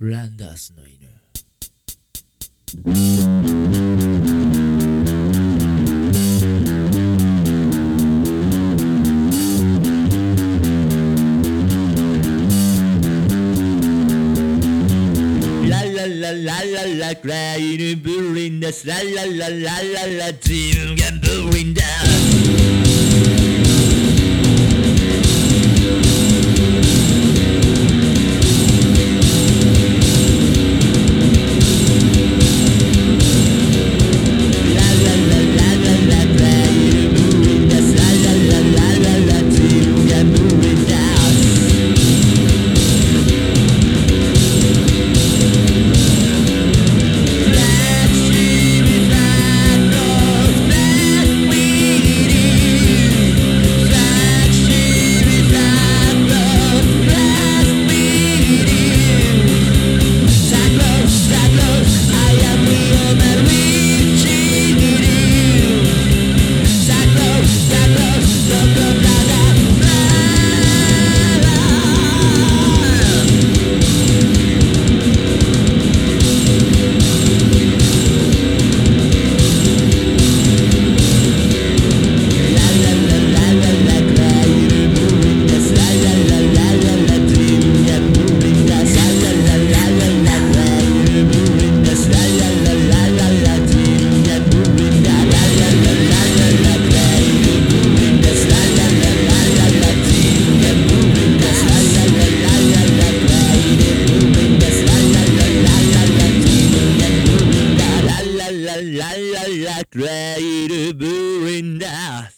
Landers Niner. La la la la la la kleine Bürin, das la la la la la la Zingen Bürin, Back right to Burinda.